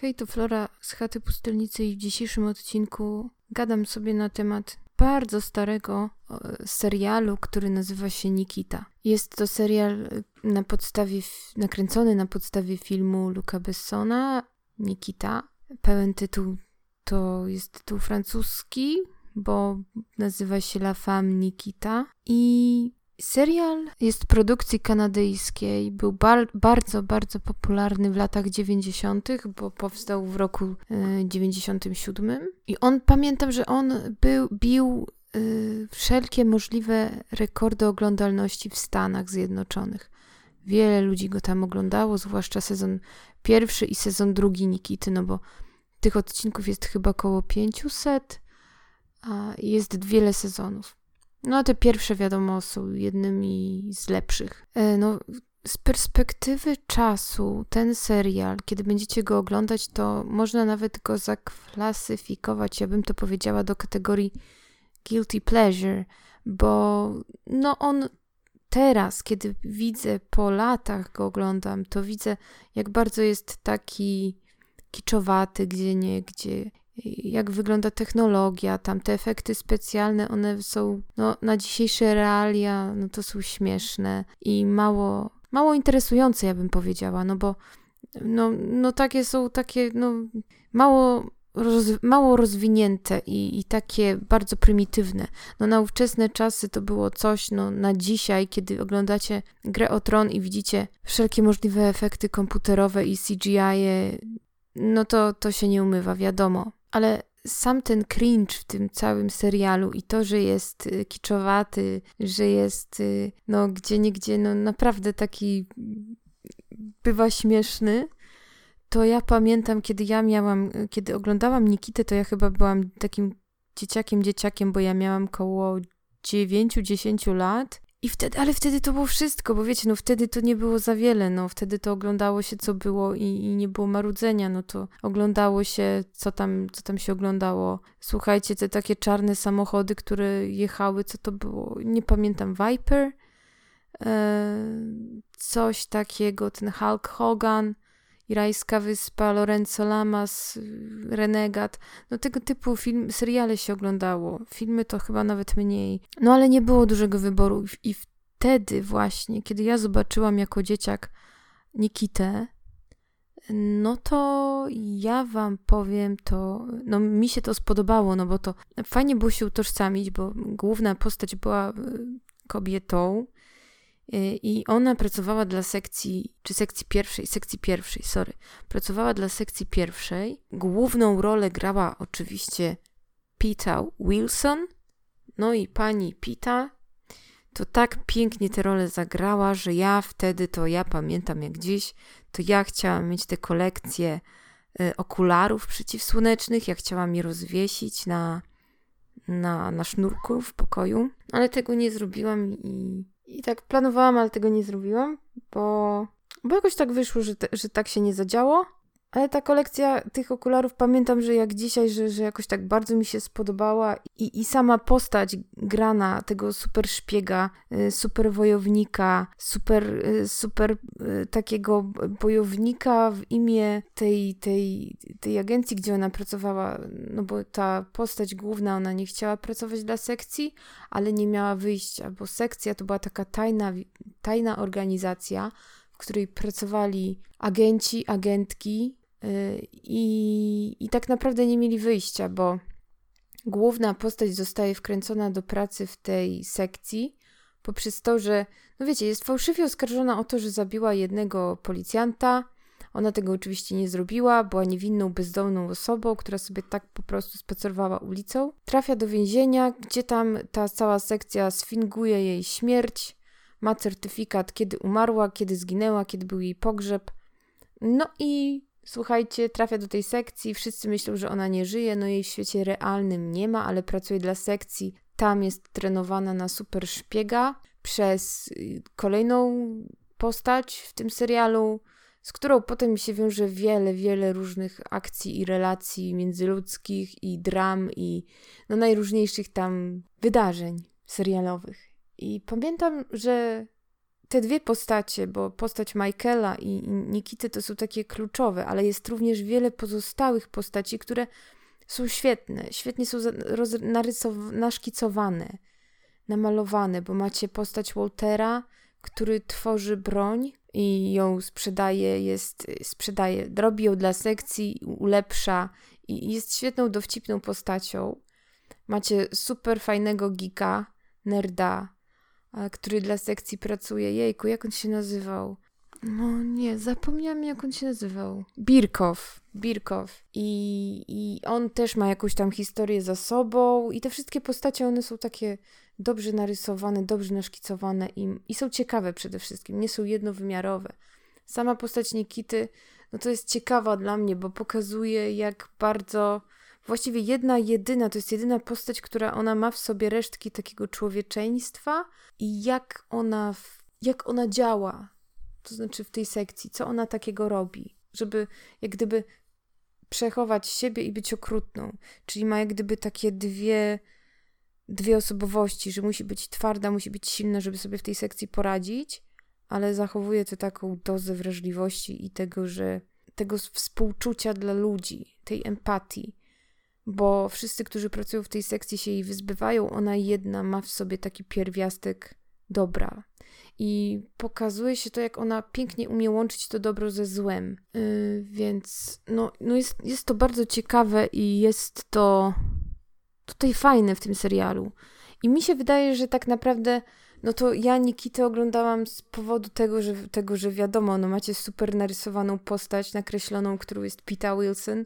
Hej, to Flora z chaty pustelnicy i w dzisiejszym odcinku gadam sobie na temat bardzo starego serialu, który nazywa się Nikita. Jest to serial y, na podstawie, nakręcony na podstawie filmu Luca Bessona, Nikita. Pełen tytuł to jest tytuł francuski, bo nazywa się La Femme Nikita i Serial jest produkcji kanadyjskiej, był bar bardzo, bardzo popularny w latach 90., bo powstał w roku y, 97. I on, pamiętam, że on był, bił y, wszelkie możliwe rekordy oglądalności w Stanach Zjednoczonych. Wiele ludzi go tam oglądało, zwłaszcza sezon pierwszy i sezon drugi Nikity, no bo tych odcinków jest chyba około 500, a jest wiele sezonów. No, te pierwsze, wiadomo, są jednymi z lepszych. E, no, z perspektywy czasu, ten serial, kiedy będziecie go oglądać, to można nawet go zaklasyfikować, ja bym to powiedziała, do kategorii guilty pleasure, bo no on teraz, kiedy widzę po latach go oglądam, to widzę, jak bardzo jest taki kiczowaty, gdzie nie, gdzie jak wygląda technologia, tam te efekty specjalne, one są no, na dzisiejsze realia, no to są śmieszne i mało, mało interesujące, ja bym powiedziała, no bo no, no takie są takie, no mało, roz, mało rozwinięte i, i takie bardzo prymitywne. No na ówczesne czasy to było coś, no na dzisiaj, kiedy oglądacie grę o tron i widzicie wszelkie możliwe efekty komputerowe i CGI, -e, no to, to się nie umywa, wiadomo. Ale sam ten cringe w tym całym serialu i to, że jest y, kiczowaty, że jest y, no gdzie niegdzie no naprawdę taki bywa śmieszny, to ja pamiętam, kiedy ja miałam, kiedy oglądałam Nikitę, to ja chyba byłam takim dzieciakiem, dzieciakiem, bo ja miałam koło 9-10 lat i wtedy, ale wtedy to było wszystko, bo wiecie, no wtedy to nie było za wiele, no wtedy to oglądało się co było i, i, nie było marudzenia, no to oglądało się co tam, co tam się oglądało. Słuchajcie, te takie czarne samochody, które jechały, co to było, nie pamiętam, Viper? Eee, coś takiego, ten Hulk Hogan, Irajska Wyspa, Lorenzo Lamas, Renegat. No tego typu film, seriale się oglądało. Filmy to chyba nawet mniej. No ale nie było dużego wyboru. I wtedy właśnie, kiedy ja zobaczyłam jako dzieciak Nikitę, no to ja wam powiem to, no mi się to spodobało, no bo to fajnie było się utożsamić, bo główna postać była y, kobietą, I ona pracowała dla sekcji, czy sekcji pierwszej, sekcji pierwszej, sorry. Pracowała dla sekcji pierwszej. Główną rolę grała oczywiście Pita Wilson. No i pani Pita to tak pięknie tę rolę zagrała, że ja wtedy to ja pamiętam jak dziś, to ja chciałam mieć tę kolekcję y, okularów przeciwsłonecznych, ja chciałam je rozwiesić na, na, na sznurku w pokoju, ale tego nie zrobiłam i i tak planowałam, ale tego nie zrobiłam, bo, bo jakoś tak wyszło, że, te, że tak się nie zadziało. Ale ta kolekcja tych okularów, pamiętam, że jak dzisiaj, że, że jakoś tak bardzo mi się spodobała i, i sama postać grana tego super szpiega, y, super wojownika, super, y, super y, takiego bojownika w imię tej, tej, tej agencji, gdzie ona pracowała, no bo ta postać główna, ona nie chciała pracować dla sekcji, ale nie miała wyjścia, bo sekcja to była taka tajna, tajna organizacja, w której pracowali agenci, agentki, i, I tak naprawdę nie mieli wyjścia, bo główna postać zostaje wkręcona do pracy w tej sekcji poprzez to, że, no wiecie, jest fałszywie oskarżona o to, że zabiła jednego policjanta. Ona tego oczywiście nie zrobiła, była niewinną, bezdomną osobą, która sobie tak po prostu spacerowała ulicą. Trafia do więzienia, gdzie tam ta cała sekcja sfinguje jej śmierć, ma certyfikat, kiedy umarła, kiedy zginęła, kiedy był jej pogrzeb. No i Słuchajcie, trafia do tej sekcji, wszyscy myślą, że ona nie żyje, no jej w świecie realnym nie ma, ale pracuje dla sekcji. Tam jest trenowana na super szpiega przez y, kolejną postać w tym serialu, z którą potem się wiąże wiele, wiele różnych akcji i relacji międzyludzkich i dram i no najróżniejszych tam wydarzeń serialowych. I pamiętam, że te dwie postacie, bo postać Michaela i, Nikity to są takie kluczowe, ale jest również wiele pozostałych postaci, które są świetne. Świetnie są naszkicowane, namalowane, bo macie postać Waltera, który tworzy broń i ją sprzedaje, jest, sprzedaje, robi ją dla sekcji, ulepsza i jest świetną, dowcipną postacią. Macie super fajnego geeka, nerda, który dla sekcji pracuje. Jejku, jak on się nazywał? No nie, zapomniałam jak on się nazywał. Birkow. Birkow. I, I on też ma jakąś tam historię za sobą i te wszystkie postacie, one są takie dobrze narysowane, dobrze naszkicowane i, i są ciekawe przede wszystkim, nie są jednowymiarowe. Sama postać Nikity, no to jest ciekawa dla mnie, bo pokazuje jak bardzo właściwie jedna, jedyna, to jest jedyna postać, która ona ma w sobie resztki takiego człowieczeństwa i jak ona, jak ona działa, to znaczy w tej sekcji, co ona takiego robi, żeby jak gdyby przechować siebie i być okrutną. Czyli ma jak gdyby takie dwie, dwie osobowości, że musi być twarda, musi być silna, żeby sobie w tej sekcji poradzić, ale zachowuje to taką dozę wrażliwości i tego, że tego współczucia dla ludzi, tej empatii bo wszyscy, którzy pracują w tej sekcji, się jej wyzbywają. Ona jedna ma w sobie taki pierwiastek dobra. I pokazuje się to, jak ona pięknie umie łączyć to dobro ze złem. Yy, więc no, no jest, jest to bardzo ciekawe i jest to tutaj fajne w tym serialu. I mi się wydaje, że tak naprawdę, no to ja Nikitę oglądałam z powodu tego, że, tego, że wiadomo, no macie super narysowaną postać, nakreśloną, którą jest Pita Wilson,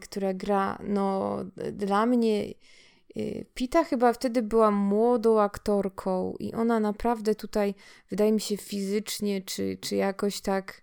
która gra, no dla mnie y, Pita chyba wtedy była młodą aktorką i ona naprawdę tutaj, wydaje mi się, fizycznie czy, czy jakoś tak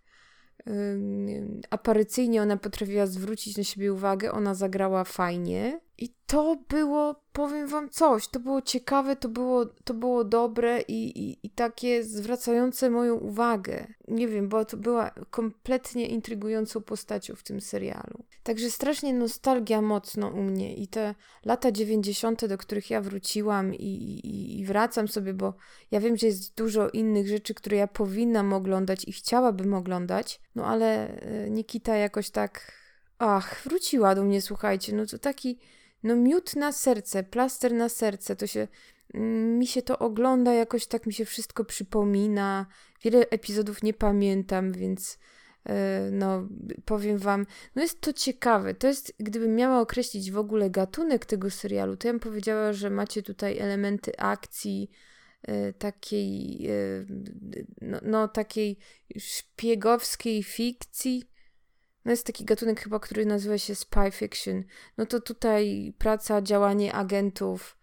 aparycyjnie ona potrafiła zwrócić na siebie uwagę, ona zagrała fajnie. I to było, powiem wam coś, to było ciekawe, to było, to było dobre i, i, i takie zwracające moją uwagę. Nie wiem, bo to była kompletnie intrygującą postacią w tym serialu. Także strasznie nostalgia mocno u mnie i te lata 90., do których ja wróciłam i, i, i wracam sobie, bo ja wiem, że jest dużo innych rzeczy, które ja powinnam oglądać i chciałabym oglądać, no ale e, Nikita jakoś tak, ach, wróciła do mnie, słuchajcie, no to taki no miód na serce, plaster na serce, to się, mm, mi się to ogląda, jakoś tak mi się wszystko przypomina. Wiele epizodów nie pamiętam, więc e, no powiem wam, no jest to ciekawe. To jest, gdybym miała określić w ogóle gatunek tego serialu, to ja bym powiedziała, że macie tutaj elementy akcji, e, takiej, e, no, no takiej szpiegowskiej fikcji, no jest taki gatunek chyba, który nazywa się spy fiction. No to tutaj praca, działanie agentów,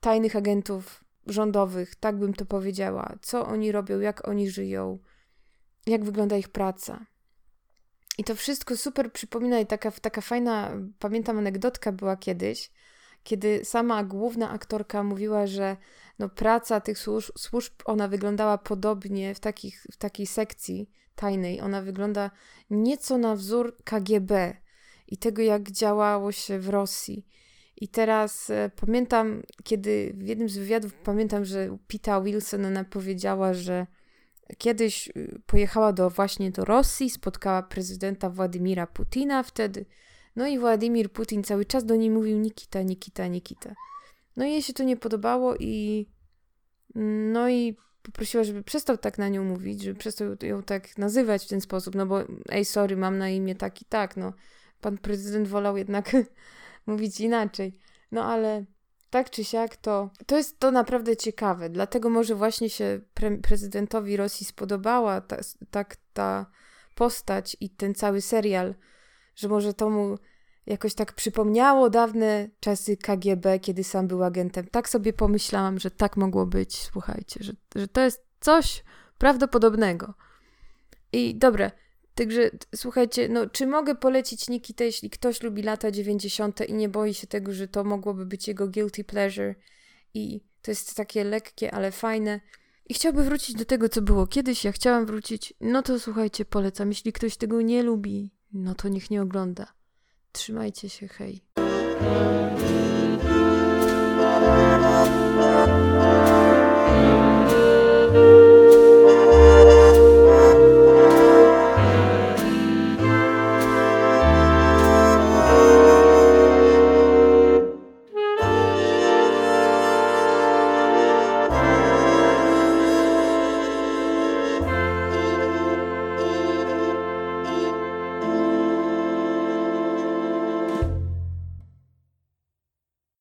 tajnych agentów rządowych, tak bym to powiedziała. Co oni robią, jak oni żyją, jak wygląda ich praca. I to wszystko super przypomina i taka, taka fajna, pamiętam anegdotka była kiedyś, kiedy sama główna aktorka mówiła, że no praca tych służb, służb ona wyglądała podobnie w, takich, w takiej sekcji tajnej. Ona wygląda nieco na wzór KGB i tego, jak działało się w Rosji. I teraz e, pamiętam, kiedy w jednym z wywiadów pamiętam, że Pita Wilson ona powiedziała, że kiedyś y, pojechała do właśnie do Rosji, spotkała prezydenta Władimira Putina wtedy. No i Władimir Putin cały czas do niej mówił Nikita, Nikita, Nikita. No i jej się to nie podobało i no i poprosiła, żeby przestał tak na nią mówić, żeby przestał ją tak nazywać w ten sposób, no bo ej, sorry, mam na imię tak i tak, no. Pan prezydent wolał jednak mówić inaczej. No ale tak czy siak to, to jest to naprawdę ciekawe, dlatego może właśnie się pre prezydentowi Rosji spodobała ta, tak ta postać i ten cały serial, że może to mu jakoś tak przypomniało dawne czasy KGB, kiedy sam był agentem. Tak sobie pomyślałam, że tak mogło być, słuchajcie, że, że to jest coś prawdopodobnego. I dobre, także słuchajcie, no czy mogę polecić Nikitę, jeśli ktoś lubi lata 90. i nie boi się tego, że to mogłoby być jego guilty pleasure i to jest takie lekkie, ale fajne. I chciałby wrócić do tego, co było kiedyś. Ja chciałam wrócić. No to słuchajcie, polecam. Jeśli ktoś tego nie lubi, no to niech nie ogląda. Trzymajcie się, hej.